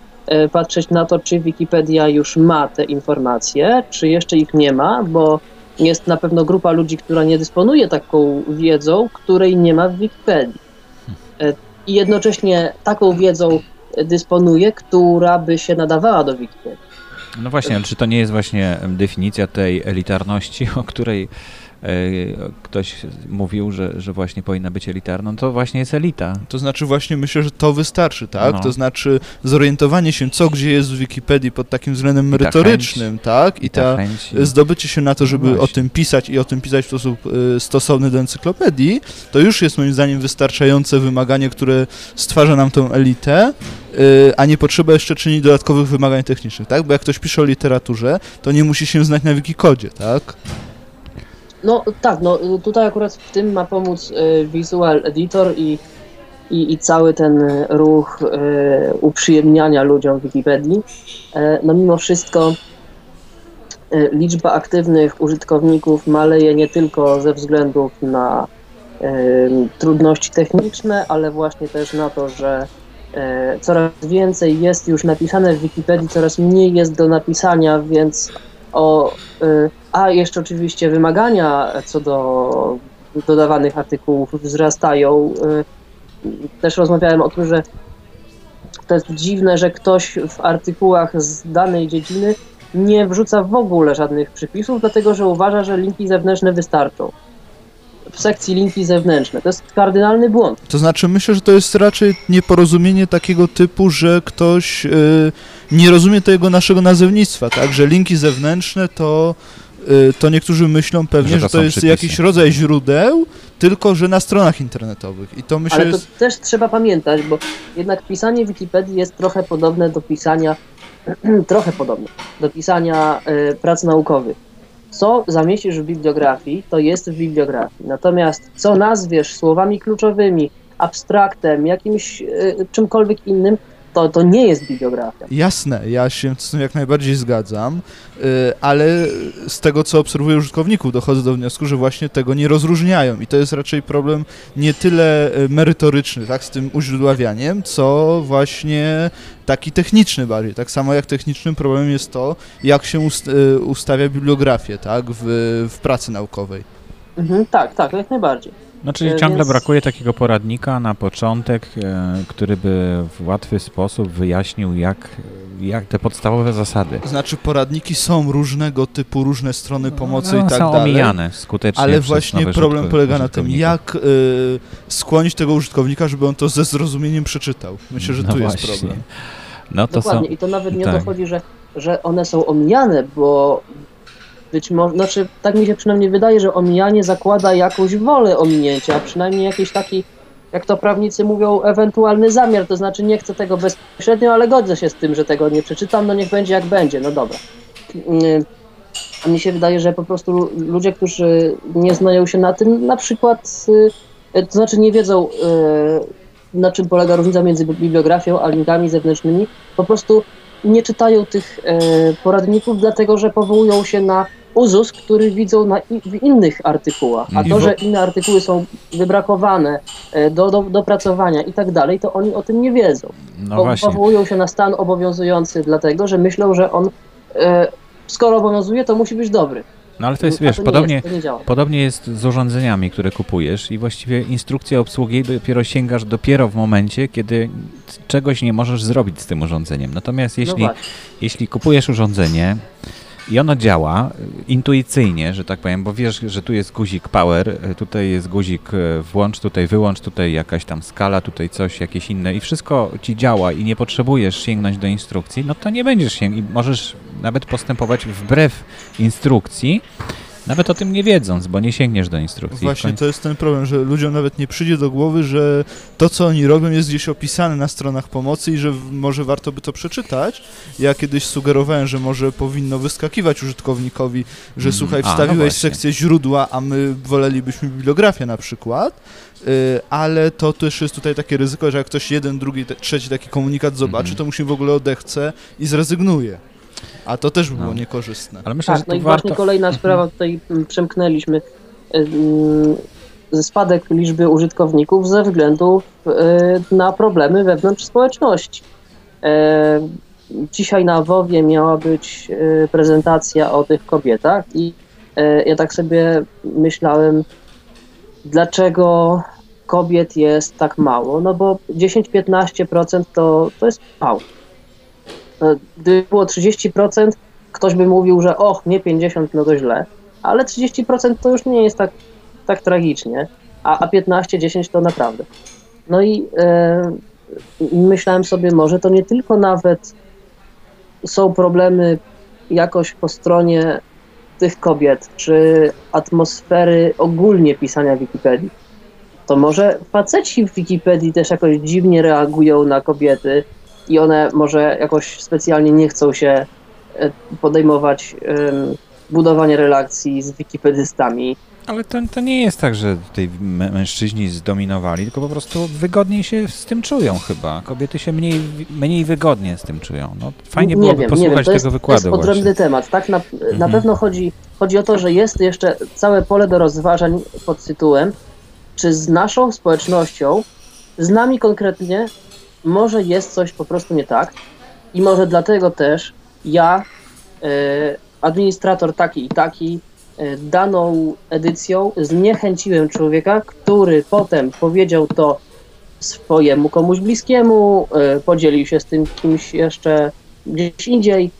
patrzeć na to, czy Wikipedia już ma te informacje, czy jeszcze ich nie ma, bo jest na pewno grupa ludzi, która nie dysponuje taką wiedzą, której nie ma w Wikipedii. I jednocześnie taką wiedzą dysponuje, która by się nadawała do Wikipedii. No właśnie, ale czy to nie jest właśnie definicja tej elitarności, o której ktoś mówił, że, że właśnie powinna być elitarną? To właśnie jest elita. To znaczy właśnie myślę, że to wystarczy, tak? No. To znaczy zorientowanie się, co gdzie jest w Wikipedii pod takim względem I ta merytorycznym, tak? I ta chęć. zdobycie się na to, żeby No o tym pisać i o tym pisać w sposób y, stosowny do encyklopedii, to już jest moim zdaniem wystarczające wymaganie, które stwarza nam tą elitę, y, a nie potrzeba jeszcze czynić dodatkowych wymagań technicznych, tak? Bo jak ktoś pisze o literaturze, to nie musi się znać na Wikikodzie, tak? No tak, no tutaj akurat w tym ma pomóc e, Visual Editor i, i, i cały ten ruch e, uprzyjemniania ludziom Wikipedii. E, no mimo wszystko e, liczba aktywnych użytkowników maleje nie tylko ze względów na trudności techniczne, ale właśnie też na to, że coraz więcej jest już napisane w Wikipedii, coraz mniej jest do napisania, więc o e, a jeszcze oczywiście wymagania co do dodawanych artykułów wzrastają. Y, Też rozmawiałem o tym, że to jest dziwne, że ktoś w artykułach z danej dziedziny nie wrzuca w ogóle żadnych przypisów, dlatego że uważa, że linki zewnętrzne wystarczą. W sekcji linki zewnętrzne. To jest kardynalny błąd. To znaczy, myślę, że to jest raczej nieporozumienie takiego typu, że ktoś y, nie rozumie tego naszego nazewnictwa, tak? Że linki zewnętrzne to, y, to niektórzy myślą pewnie, Że że to to, są jest przypisy. jakiś rodzaj źródeł, tylko że na stronach internetowych. I to myślę Ale to jest... też trzeba pamiętać, bo jednak pisanie Wikipedii jest trochę podobne do pisania, trochę podobne do pisania e, prac naukowych. Co zamieścisz w bibliografii, to jest w bibliografii. Natomiast co nazwiesz słowami kluczowymi, abstraktem, jakimś e, czymkolwiek innym, to, to nie jest bibliografia. Jasne, ja się z tym jak najbardziej zgadzam, y, ale z tego, co obserwuję użytkowników, dochodzę do wniosku, że właśnie tego nie rozróżniają i to jest raczej problem nie tyle y, merytoryczny, tak, z tym uźródławianiem, co właśnie taki techniczny bardziej. Tak samo jak technicznym problemem jest to, jak się y, ustawia bibliografię, tak, w, w pracy naukowej. Mhm, tak, tak, jak najbardziej. No czyli E, ciągle więc- brakuje takiego poradnika na początek, e, który by w łatwy sposób wyjaśnił, jak, jak te podstawowe zasady. Znaczy poradniki są różnego typu, różne strony pomocy no, i tak są dalej. omijane skutecznie Ale właśnie problem polega na tym, jak y, skłonić tego użytkownika, żeby on to ze zrozumieniem przeczytał. Myślę, że No tu jest właśnie. problem. No to są... Dokładnie. I to nawet nie o tak. to chodzi, że, że one są omijane, bo być może, znaczy tak mi się przynajmniej wydaje, że omijanie zakłada jakąś wolę ominięcia, a przynajmniej jakiś taki, jak to prawnicy mówią, ewentualny zamiar, to znaczy nie chcę tego bezpośrednio, ale godzę się z tym, że tego nie przeczytam, no niech będzie jak będzie, no dobra. A mi się wydaje, że po prostu lu- ludzie, którzy nie znają się na tym, na przykład, yy, to znaczy nie wiedzą, yy, na czym polega różnica między bibliografią a linkami zewnętrznymi, po prostu nie czytają tych e, poradników, dlatego że powołują się na uzus, który widzą na w innych artykułach. A to, że inne artykuły są wybrakowane e, do, do dopracowania i tak dalej, to oni o tym nie wiedzą. No Po- właśnie. Powołują się na stan obowiązujący, dlatego że myślą, że on e, skoro obowiązuje, to musi być dobry. No ale to jest, wiesz, to nie podobnie, Jest. Podobnie jest z urządzeniami, które kupujesz i właściwie instrukcja obsługi dopiero sięgasz dopiero w momencie, kiedy czegoś nie możesz zrobić z tym urządzeniem. Natomiast No jeśli, właśnie. jeśli kupujesz urządzenie i ono działa y, intuicyjnie, że tak powiem, bo wiesz, że tu jest guzik power, y, tutaj jest guzik y, włącz, tutaj wyłącz, tutaj jakaś tam skala, tutaj coś, jakieś inne i wszystko ci działa i nie potrzebujesz sięgnąć do instrukcji, no to nie będziesz sięg i możesz nawet postępować wbrew instrukcji, nawet o tym nie wiedząc, bo nie sięgniesz do instrukcji. Właśnie to jest ten problem, że ludziom nawet nie przyjdzie do głowy, że to, co oni robią, jest gdzieś opisane na stronach pomocy i że może warto by to przeczytać. Ja kiedyś sugerowałem, że może powinno wyskakiwać użytkownikowi, że Mm, słuchaj, a, no wstawiłeś właśnie. sekcję źródła, a my wolelibyśmy bibliografię na przykład. Y, ale to też jest tutaj takie ryzyko, że jak ktoś jeden, drugi, trzeci taki komunikat zobaczy, Mhm. to mu się w ogóle odechce i zrezygnuje. A to też by było No. niekorzystne. Ale myślę, Tak, że no i warto... właśnie kolejna sprawa, tutaj mm, przemknęliśmy. spadek liczby użytkowników ze względu y, na problemy wewnątrz społeczności. E, Dzisiaj na WoWie miała być y, prezentacja o tych kobietach i e, ja tak sobie myślałem, dlaczego kobiet jest tak mało? No bo 10-15% to, to jest mało. Gdyby było 30%, ktoś by mówił, że och, nie 50, no to źle, ale 30% to już nie jest tak, tak tragicznie, a, a 15-10 to naprawdę. No i e, myślałem sobie, może to nie tylko nawet są problemy jakoś po stronie tych kobiet, czy atmosfery ogólnie pisania Wikipedii. To może faceci w Wikipedii też jakoś dziwnie reagują na kobiety i one może jakoś specjalnie nie chcą się e, podejmować budowania relacji z wikipedystami. Ale to, to nie jest tak, że tutaj mę- mężczyźni zdominowali, tylko po prostu wygodniej się z tym czują chyba. Kobiety się mniej, mniej wygodnie z tym czują. No, fajnie nie byłoby wiem, posłuchać nie wiem, to jest, tego To wykładu jest odrębny właśnie. temat. Tak, na, na Mhm. pewno chodzi, chodzi o to, że jest jeszcze całe pole do rozważań pod tytułem, czy z naszą społecznością, z nami konkretnie, może jest coś po prostu nie tak i może dlatego też ja, e, administrator taki i taki, e, daną edycją zniechęciłem człowieka, który potem powiedział to swojemu komuś bliskiemu, e, podzielił się z tym kimś jeszcze gdzieś indziej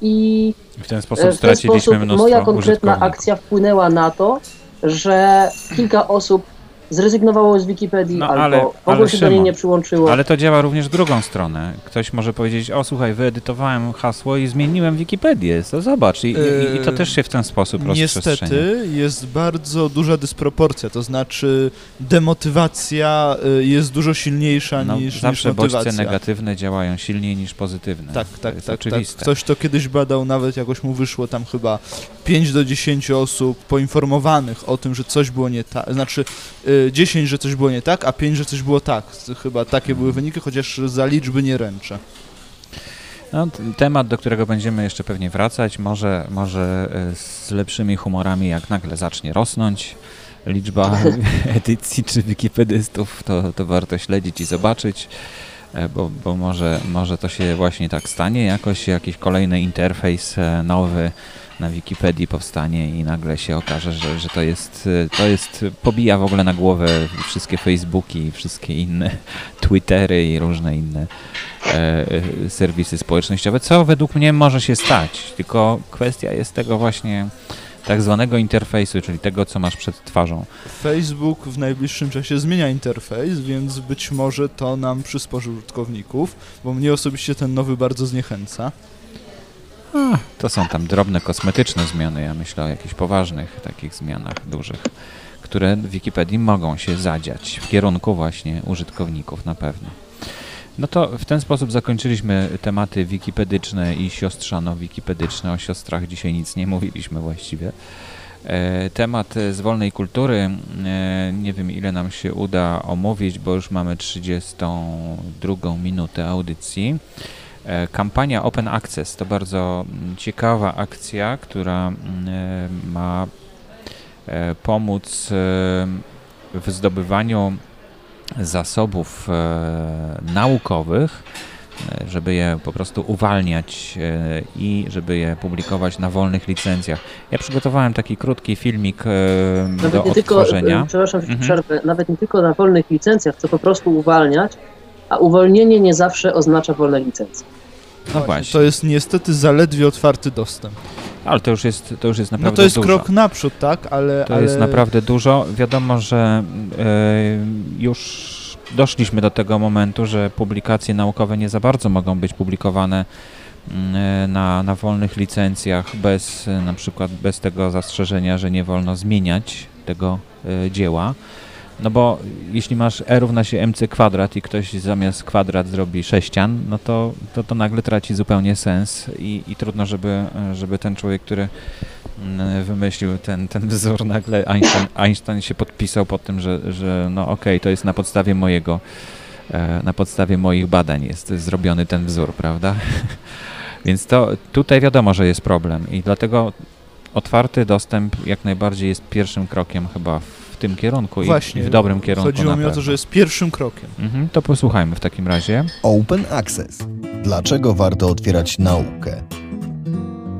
i W ten sposób w ten straciliśmy sposób mnóstwo moja konkretna akcja wpłynęła na to, że kilka osób zrezygnowało z Wikipedii No, albo ale- w ogóle ale się do niej Szymon, nie przyłączyło. Ale to działa również w drugą stronę. Ktoś może powiedzieć, o słuchaj, wyedytowałem hasło i zmieniłem Wikipedię, to zobacz. I, i, i to też się w ten sposób rozprzestrzenia. Niestety jest bardzo duża dysproporcja, to znaczy demotywacja y, jest dużo silniejsza No, niż, zawsze niż motywacja. bodźce negatywne działają silniej niż pozytywne. Tak, tak, tak, tak. oczywiste. Ktoś to kiedyś badał, nawet jakoś mu wyszło tam chyba 5 do 10 osób poinformowanych o tym, że coś było nie tak, znaczy y, 10, że coś było nie tak, a 5, że coś było tak. Chyba takie były wyniki, chociaż za liczby nie ręczę. No, temat, do którego będziemy jeszcze pewnie wracać, może, może e, z lepszymi humorami, jak nagle zacznie rosnąć liczba edycji czy wikipedystów, to, to warto śledzić i zobaczyć, e, bo, bo może, może to się właśnie tak stanie, jakoś jakiś kolejny interfejs e, nowy na Wikipedii powstanie i nagle się okaże, że, że to jest, e, to jest, pobija w ogóle na głowę wszystkie Facebooki wszystkie inne Twittery i różne inne e, e, serwisy społecznościowe, co według mnie może się stać, tylko kwestia jest tego właśnie tak zwanego interfejsu, czyli tego, co masz przed twarzą. Facebook w najbliższym czasie zmienia interfejs, więc być może to nam przysporzy użytkowników, bo mnie osobiście ten nowy bardzo zniechęca. To są tam drobne, kosmetyczne zmiany, ja myślę o jakichś poważnych takich zmianach dużych, które w Wikipedii mogą się zadziać w kierunku właśnie użytkowników na pewno. No to w ten sposób zakończyliśmy tematy wikipedyczne i siostrzano-wikipedyczne. O siostrach dzisiaj nic nie mówiliśmy właściwie. E, Temat e, z wolnej kultury, e, nie wiem ile nam się uda omówić, bo już mamy 32 minutę audycji. E, Kampania Open Access to bardzo mm, ciekawa akcja, która mm, e, ma e, pomóc w zdobywaniu zasobów naukowych, żeby je po prostu uwalniać i żeby je publikować na wolnych licencjach. Ja przygotowałem taki krótki filmik do Nawet nie tylko, odtworzenia. e, przepraszam, Mhm. przerwę, nawet nie tylko na wolnych licencjach, chcę po prostu uwalniać, a uwolnienie nie zawsze oznacza wolne licencje. No właśnie, To jest niestety zaledwie otwarty dostęp. ale to już jest, to już jest No naprawdę to jest dużo. krok naprzód, tak, ale... To ale... jest naprawdę dużo. Wiadomo, że e, już doszliśmy do tego momentu, że publikacje naukowe nie za bardzo mogą być publikowane mm, e, na, na wolnych licencjach bez e, na przykład bez tego zastrzeżenia, że nie wolno zmieniać tego dzieła. No bo jeśli masz e równa się mc kwadrat i ktoś zamiast kwadrat zrobi sześcian, no to to, to nagle traci zupełnie sens i, i trudno, żeby, żeby ten człowiek, który mm, wymyślił ten, ten wzór, nagle Einstein, Einstein się podpisał pod tym, że, że no okej, to jest na podstawie mojego, e, na podstawie moich badań jest zrobiony ten wzór, prawda? Więc to tutaj wiadomo, że jest problem i dlatego otwarty dostęp jak najbardziej jest pierwszym krokiem chyba w tym kierunku i- Właśnie, i w dobrym kierunku Chodziło mi o to, że jest pierwszym krokiem. Mhm, to posłuchajmy w takim razie. Open Access. Dlaczego warto otwierać naukę?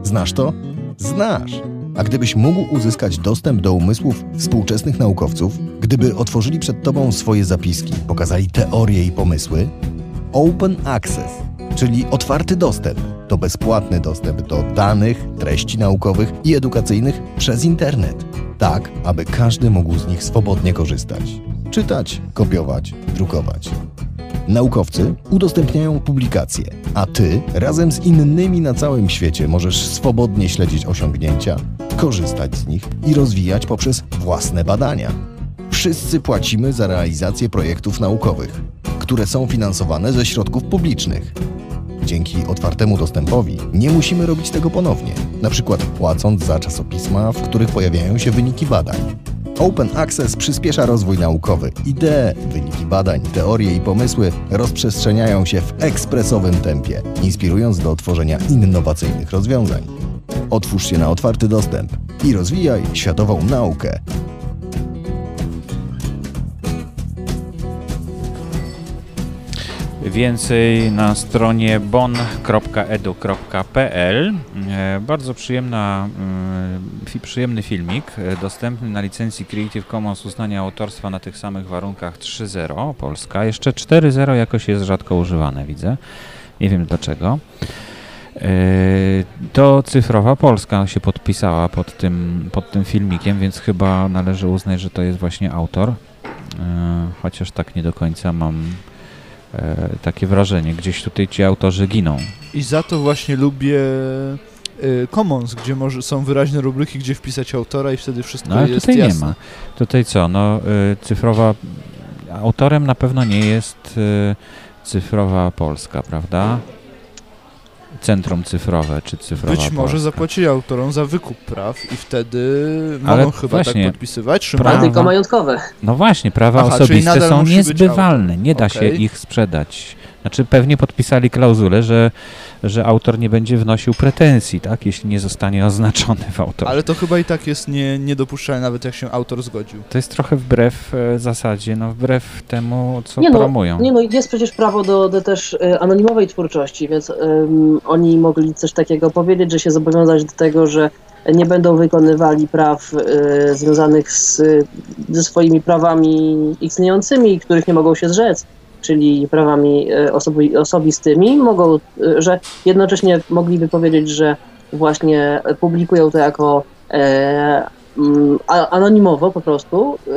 Znasz to? Znasz. A gdybyś mógł uzyskać dostęp do umysłów współczesnych naukowców, gdyby otworzyli przed tobą swoje zapiski, pokazali teorie i pomysły? Open Access, czyli otwarty dostęp, to bezpłatny dostęp do danych, treści naukowych i edukacyjnych przez internet, tak aby każdy mógł z nich swobodnie korzystać. Czytać, kopiować, drukować. Naukowcy udostępniają publikacje, a ty razem z innymi na całym świecie możesz swobodnie śledzić osiągnięcia, korzystać z nich i rozwijać poprzez własne badania. Wszyscy płacimy za realizację projektów naukowych, które są finansowane ze środków publicznych. Dzięki otwartemu dostępowi nie musimy robić tego ponownie, na przykład płacąc za czasopisma, w których pojawiają się wyniki badań. Open Access przyspiesza rozwój naukowy. Idee, wyniki badań, teorie i pomysły rozprzestrzeniają się w ekspresowym tempie, inspirując do tworzenia innowacyjnych rozwiązań. Otwórz się na otwarty dostęp i rozwijaj światową naukę. Więcej na stronie bon.edu.pl. E, Bardzo przyjemna, fi- przyjemny filmik, e, dostępny na licencji Creative Commons uznania autorstwa na tych samych warunkach 3.0 Polska. Jeszcze 4.0 jakoś jest rzadko używane, widzę. Nie wiem dlaczego. E, To cyfrowa Polska się podpisała pod tym, pod tym filmikiem, więc chyba należy uznać, że to jest właśnie autor. E, Chociaż tak nie do końca mam e, takie wrażenie. Gdzieś tutaj ci autorzy giną. I za to właśnie lubię y, Commons, gdzie może, są wyraźne rubryki, gdzie wpisać autora i wtedy wszystko No ale jest tutaj jasne. nie ma. Tutaj co? No, y, cyfrowa. Autorem na pewno nie jest y, cyfrowa Polska, prawda? Centrum cyfrowe czy cyfrowa Być może Polska. zapłacili autorom za wykup praw i wtedy Ale mogą chyba właśnie, tak podpisywać. Ale Prawa. tylko majątkowe. No właśnie, prawa Aha, czyli osobiste są niezbywalne. Nie da się Okej. ich sprzedać. Znaczy pewnie podpisali klauzulę, że, że autor nie będzie wnosił pretensji, tak? Jeśli nie zostanie oznaczony w autorze. Ale to chyba i tak jest nie, niedopuszczalne, nawet jak się autor zgodził. To jest trochę wbrew e, zasadzie, no wbrew temu, co Nie no, promują. Nie no, jest przecież prawo do, do też e, anonimowej twórczości, więc oni mogli coś takiego powiedzieć, że się zobowiązać do tego, że nie będą wykonywali praw e, związanych z, ze swoimi prawami istniejącymi, których nie mogą się zrzec, czyli prawami e, osobi, osobistymi, mogą, e, że jednocześnie mogliby powiedzieć, że właśnie publikują to jako e, mm, anonimowo po prostu e,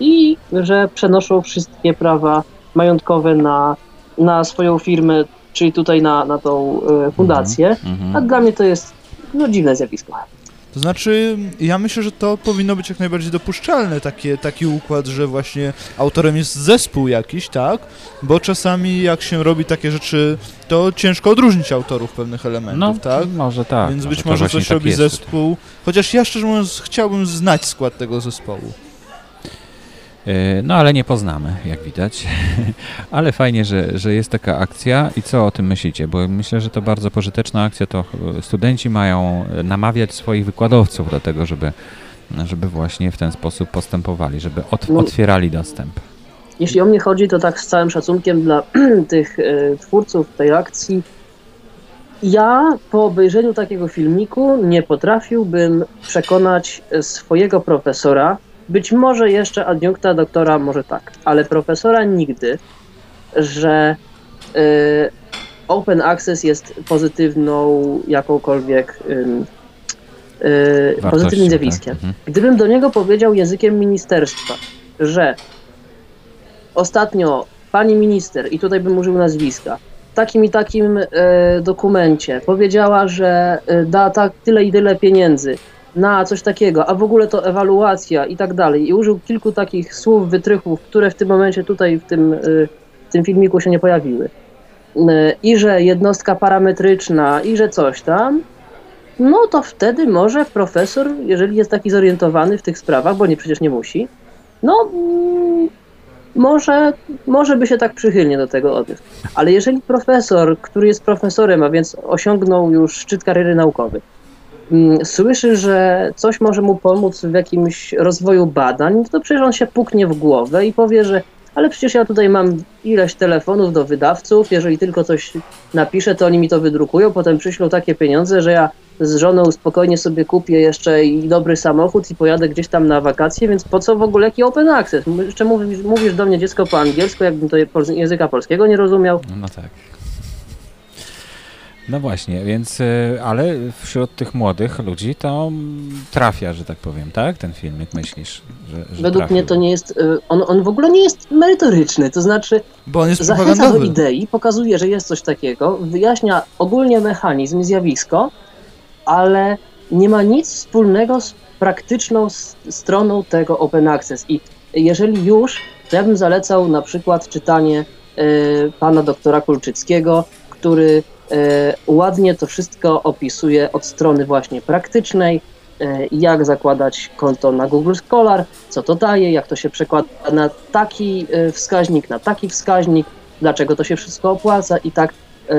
i że przenoszą wszystkie prawa majątkowe na, na swoją firmę, czyli tutaj na, na tą e, fundację. Mhm. A dla mnie to jest no, dziwne zjawisko. To znaczy, ja myślę, że to powinno być jak najbardziej dopuszczalne, takie, taki układ, że właśnie autorem jest zespół jakiś, tak? Bo czasami jak się robi takie rzeczy, to ciężko odróżnić autorów pewnych elementów, No, tak? może tak. Więc być to może coś tak robi jest. zespół. Chociaż ja szczerze mówiąc chciałbym znać skład tego zespołu. E, No ale nie poznamy, jak widać. ale fajnie, że, że jest taka akcja. I co o tym myślicie? Bo myślę, że to bardzo pożyteczna akcja. To e, studenci mają e, namawiać swoich wykładowców do tego, żeby, żeby właśnie w ten sposób postępowali, żeby ot- No. otwierali dostęp. Jeśli o mnie chodzi, to tak z całym szacunkiem dla tych twórców tej akcji, ja po obejrzeniu takiego filmiku nie potrafiłbym przekonać swojego profesora, być może jeszcze adiunkta doktora, może tak, ale profesora nigdy, że e, open access jest pozytywną jakąkolwiek e, Wartością, pozytywnym tak? zjawiskiem. Mhm. Gdybym do niego powiedział językiem ministerstwa, że ostatnio pani minister, i tutaj bym użył nazwiska, w takim i takim e, dokumencie powiedziała, że e, da tak tyle i tyle pieniędzy na coś takiego, a w ogóle to ewaluacja i tak dalej. I użył kilku takich słów, wytrychów, które w tym momencie tutaj w tym, e, w tym filmiku się nie pojawiły. E, I że jednostka parametryczna, i że coś tam, no to wtedy może profesor, jeżeli jest taki zorientowany w tych sprawach, bo nie przecież nie musi, no mm, może, może by się tak przychylnie do tego odniósł. Ale jeżeli profesor, który jest profesorem, a więc osiągnął już szczyt kariery naukowej, słyszy, że coś może mu pomóc w jakimś rozwoju badań, to przecież on się puknie w głowę i powie, że ale przecież ja tutaj mam ileś telefonów do wydawców, jeżeli tylko coś napiszę, to oni mi to wydrukują, potem przyślą takie pieniądze, że ja z żoną spokojnie sobie kupię jeszcze i dobry samochód i pojadę gdzieś tam na wakacje, więc po co w ogóle jaki open access? Jeszcze mówisz, mówisz do mnie dziecko po angielsku, jakbym to języka polskiego nie rozumiał. No tak. No właśnie, więc, y, ale wśród tych młodych ludzi to trafia, że tak powiem, tak? Ten film, jak myślisz? Że, że Według trafił? mnie to nie jest, y, on, on w ogóle nie jest merytoryczny, to znaczy Bo on jest zachęca do idei, pokazuje, że jest coś takiego, wyjaśnia ogólnie mechanizm, zjawisko, ale nie ma nic wspólnego z praktyczną stroną tego open access. I jeżeli już, to ja bym zalecał na przykład czytanie e, pana doktora Kulczyckiego, który e, ładnie to wszystko opisuje od strony właśnie praktycznej, e, jak zakładać konto na Google Scholar, co to daje, jak to się przekłada na taki e, wskaźnik, na taki wskaźnik, dlaczego to się wszystko opłaca i tak e,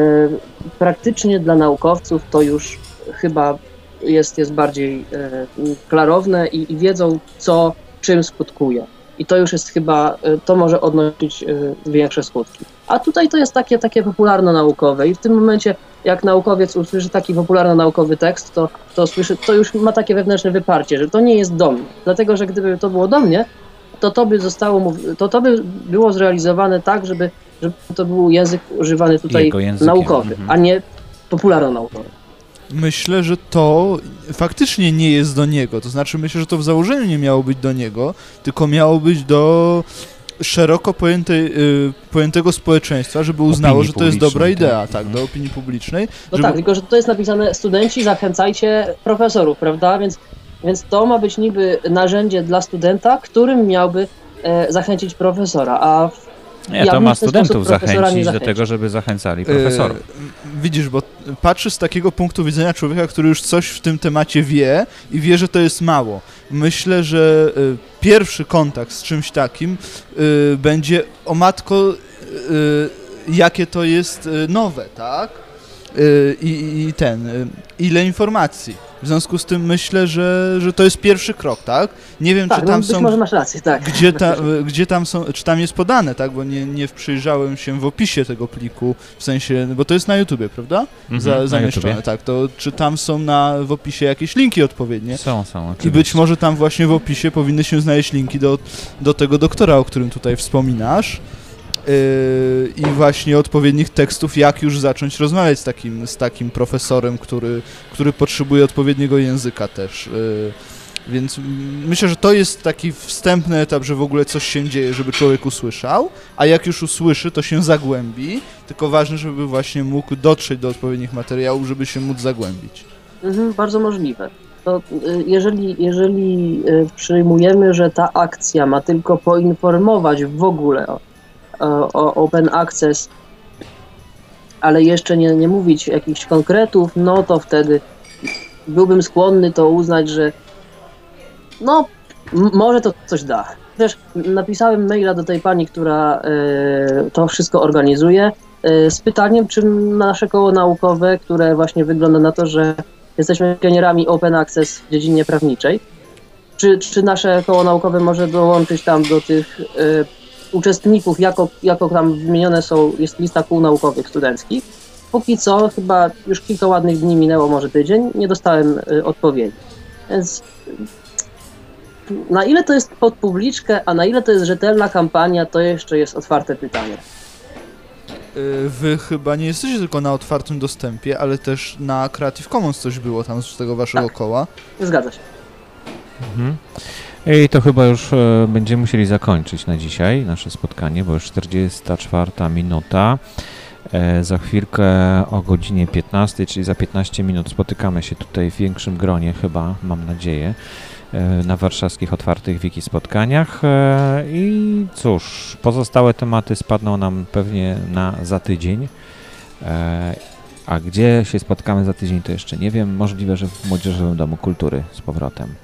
praktycznie dla naukowców to już chyba jest, jest bardziej e, klarowne i, i wiedzą, co czym skutkuje. I to już jest chyba, e, to może odnosić e, większe skutki. A tutaj to jest takie, takie popularno-naukowe i w tym momencie, jak naukowiec usłyszy taki popularno-naukowy tekst, to, to, słyszy, to już ma takie wewnętrzne wyparcie, że to nie jest do mnie. Dlatego, że gdyby to było do mnie, to to by zostało, to to by było zrealizowane tak, żeby, żeby to był język używany tutaj naukowy, mhm. a nie popularno-naukowy. Myślę, że to faktycznie nie jest do niego. To znaczy, myślę, że to w założeniu nie miało być do niego, tylko miało być do szeroko pojętej, y, pojętego społeczeństwa, żeby uznało, Opinii że to jest dobra idea, tak. tak, Mhm. do opinii publicznej. No żeby- tak, tylko że to jest napisane studenci, zachęcajcie profesorów, prawda? Więc, więc to ma być niby narzędzie dla studenta, którym miałby e, zachęcić profesora, a w, Nie, Ja to ma studentów zachęcić do tego, żeby zachęcali profesorów. E, widzisz, bo patrzy z takiego punktu widzenia człowieka, który już coś w tym temacie wie i wie, że to jest mało. Myślę, że e, pierwszy kontakt z czymś takim e, będzie o matko, jakie to jest nowe, tak? E, I, I ten, e, ile informacji. W związku z tym myślę, że, że to jest pierwszy krok, tak? Nie wiem, tak, czy no, tam być są może masz rację, tak. gdzie, ta, gdzie tam są, czy tam jest podane, tak? Bo nie, nie przyjrzałem się w opisie tego pliku, w sensie, bo to jest na YouTubie, prawda? Mhm, Za, na zamieszczone, YouTubie. tak. To czy tam są na, w opisie jakieś linki odpowiednie? Są, są. I oczywiście. być może tam właśnie w opisie powinny się znaleźć linki do, do tego doktora, o którym tutaj wspominasz. Yy, I właśnie odpowiednich tekstów, jak już zacząć rozmawiać z takim, z takim profesorem, który, który potrzebuje odpowiedniego języka też. Yy, Więc myślę, że to jest taki wstępny etap, że w ogóle coś się dzieje, żeby człowiek usłyszał, a jak już usłyszy, to się zagłębi, tylko ważne, żeby właśnie mógł dotrzeć do odpowiednich materiałów, żeby się móc zagłębić. Mhm, bardzo możliwe. To, y, jeżeli, jeżeli y, przyjmujemy, że ta akcja ma tylko poinformować w ogóle o, o, o Open Access, ale jeszcze nie, nie mówić jakichś konkretów, no to wtedy byłbym skłonny to uznać, że no, może to coś da. Też napisałem maila do tej pani, która y, to wszystko organizuje, y, z pytaniem, czy nasze koło naukowe, które właśnie wygląda na to, że jesteśmy pionierami open access w dziedzinie prawniczej. Czy, czy nasze koło naukowe może dołączyć tam do tych y, uczestników, jako, jako tam wymienione są, jest lista kół naukowych studenckich? Póki co, chyba już kilka ładnych dni minęło, może tydzień, nie dostałem y, odpowiedzi. Więc y, na ile to jest pod publiczkę, a na ile to jest rzetelna kampania, to jeszcze jest otwarte pytanie. Yy, Wy chyba nie jesteście tylko na otwartym dostępie, ale też na Creative Commons coś było tam z tego waszego Tak. koła. Zgadza się. Mhm. I to chyba już e, będziemy musieli zakończyć na dzisiaj nasze spotkanie, bo już 44 minuta. E, za chwilkę o godzinie 15, czyli za 15 minut spotykamy się tutaj w większym gronie chyba, mam nadzieję, e, na warszawskich otwartych wiki spotkaniach. I cóż, pozostałe tematy spadną nam pewnie na za tydzień. A gdzie się spotkamy za tydzień, to jeszcze nie wiem. Możliwe, że w Młodzieżowym Domu Kultury z powrotem.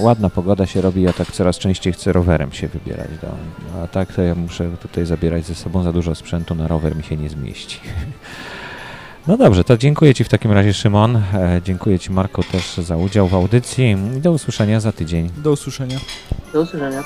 Ładna pogoda się robi, ja tak coraz częściej chcę rowerem się wybierać. Do, a tak to ja muszę tutaj zabierać ze sobą za dużo sprzętu, na rower mi się nie zmieści. No dobrze, to dziękuję Ci w takim razie, Szymon. E, dziękuję Ci, Marku, też za udział w audycji. I do usłyszenia za tydzień. Do usłyszenia. Do usłyszenia.